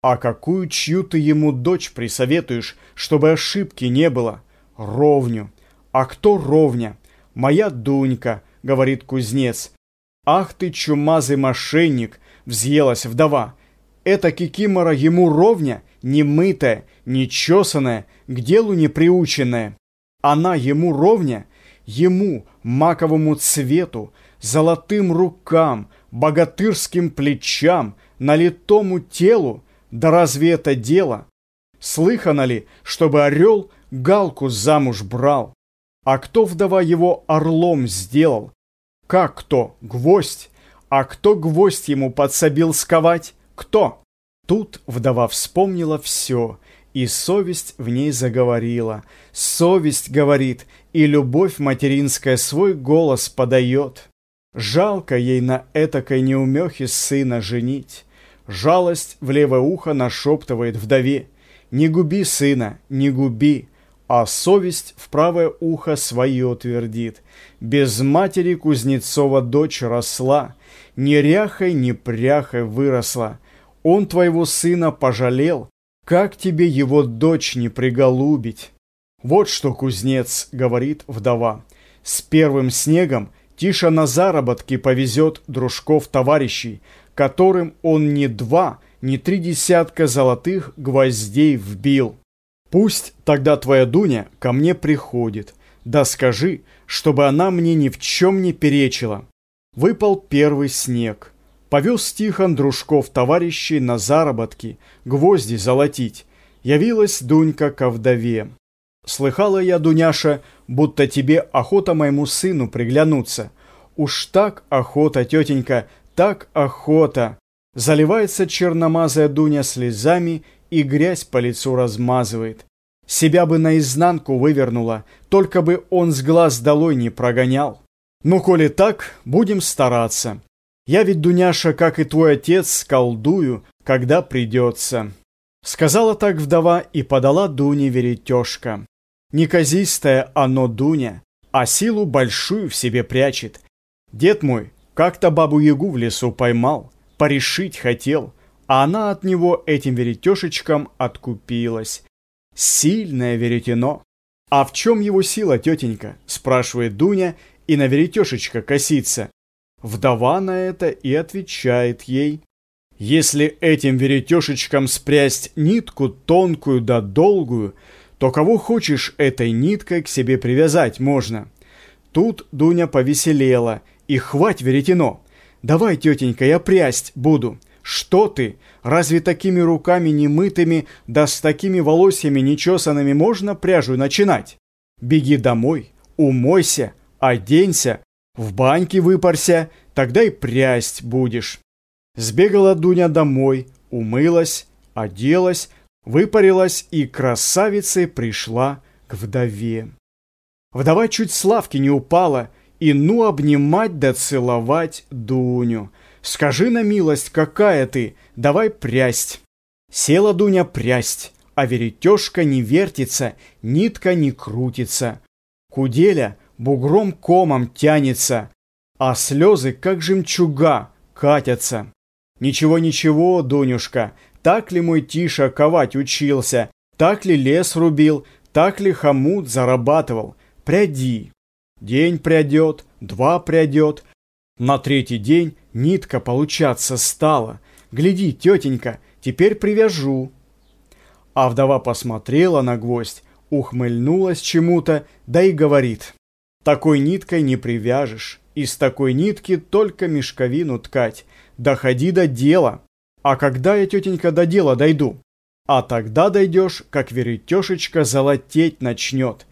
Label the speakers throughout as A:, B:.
A: А какую чью ты ему дочь присоветуешь, чтобы ошибки не было? Ровню. А кто ровня? Моя Дунька, говорит кузнец. Ах ты, чумазый мошенник, взъелась вдова. Эта кикимора ему ровня, не мытая, не чесанная, к делу не приученная. Она ему ровня, ему, маковому цвету, золотым рукам, богатырским плечам, налитому телу, да разве это дело? Слыхано ли, чтобы орел галку замуж брал? А кто вдова его орлом сделал? Как кто? Гвоздь? А кто гвоздь ему подсобил сковать? Кто? Тут вдова вспомнила все, и совесть в ней заговорила. Совесть говорит, и любовь материнская свой голос подает. Жалко ей на этакой неумехе сына женить. Жалость в левое ухо нашептывает вдове. Не губи сына, не губи, а совесть в правое ухо свое твердит. Без матери Кузнецова дочь росла, ни ряхой, ни пряхой выросла. Он твоего сына пожалел, как тебе его дочь не приголубить? Вот что кузнец, говорит вдова. С первым снегом Тиша на заработки повезет дружков-товарищей, которым он не два, не три десятка золотых гвоздей вбил. Пусть тогда твоя Дуня ко мне приходит, да скажи, чтобы она мне ни в чем не перечила. Выпал первый снег. Повез Тихон дружков товарищей на заработки, гвозди золотить. Явилась Дунька ко вдове. Слыхала я, Дуняша, будто тебе охота моему сыну приглянуться. Уж так охота, тетенька, так охота. Заливается черномазая Дуня слезами и грязь по лицу размазывает. Себя бы наизнанку вывернула, только бы он с глаз долой не прогонял. Ну, коли так, будем стараться. Я ведь, Дуняша, как и твой отец, колдую, когда придется. Сказала так вдова и подала Дуне веретежка. Неказистое оно Дуня, а силу большую в себе прячет. Дед мой как-то бабу-ягу в лесу поймал, порешить хотел, а она от него этим веретешечком откупилась. Сильное веретено. «А в чем его сила, тетенька?» – спрашивает Дуня, и на веретешечка косится. Вдова на это и отвечает ей. «Если этим веретешечком спрясть нитку тонкую да долгую, то кого хочешь этой ниткой к себе привязать можно. Тут Дуня повеселела, и хвать веретено. Давай, тетенька, я прясть буду. Что ты? Разве такими руками немытыми, да с такими волосьями нечесанными можно пряжу начинать? Беги домой, умойся, оденься, в баньке выпарся, тогда и прясть будешь. Сбегала Дуня домой, умылась, оделась, выпарилась и красавицей пришла к вдове. Вдова чуть с лавки не упала, и ну обнимать да целовать Дуню. Скажи на милость, какая ты, давай прясть. Села Дуня прясть, а веретежка не вертится, нитка не крутится. Куделя бугром комом тянется, а слезы, как жемчуга, катятся. Ничего-ничего, Дунюшка, так ли мой Тиша ковать учился? Так ли лес рубил? Так ли хомут зарабатывал? Пряди. День прядет, два прядет. На третий день нитка получаться стала. Гляди, тетенька, теперь привяжу. А вдова посмотрела на гвоздь, ухмыльнулась чему-то, да и говорит. Такой ниткой не привяжешь. Из такой нитки только мешковину ткать. Доходи до дела. А когда я, тетенька, до дела дойду? А тогда дойдешь, как веретешечка золотеть начнет.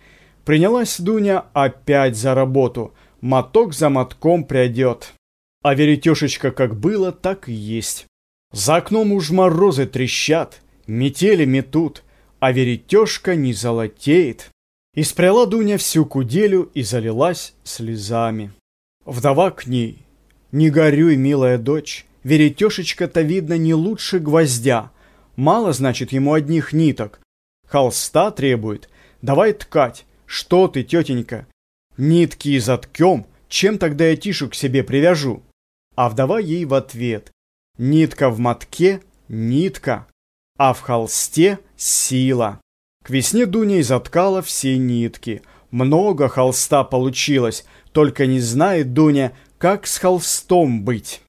A: Принялась Дуня опять за работу. Моток за мотком придет. А веретешечка как было, так и есть. За окном уж морозы трещат, метели метут, а веретешка не золотеет. И спряла Дуня всю куделю и залилась слезами. Вдова к ней. «Не горюй, милая дочь, Веретешечка-то, видно, не лучше гвоздя. Мало, значит, ему одних ниток. Холста требует. Давай ткать. «Что ты, тетенька? Нитки и заткем? Чем тогда я Тишу к себе привяжу?» А вдова ей в ответ. «Нитка в мотке — нитка, а в холсте — сила». К весне Дуня и заткала все нитки. Много холста получилось, только не знает Дуня, как с холстом быть.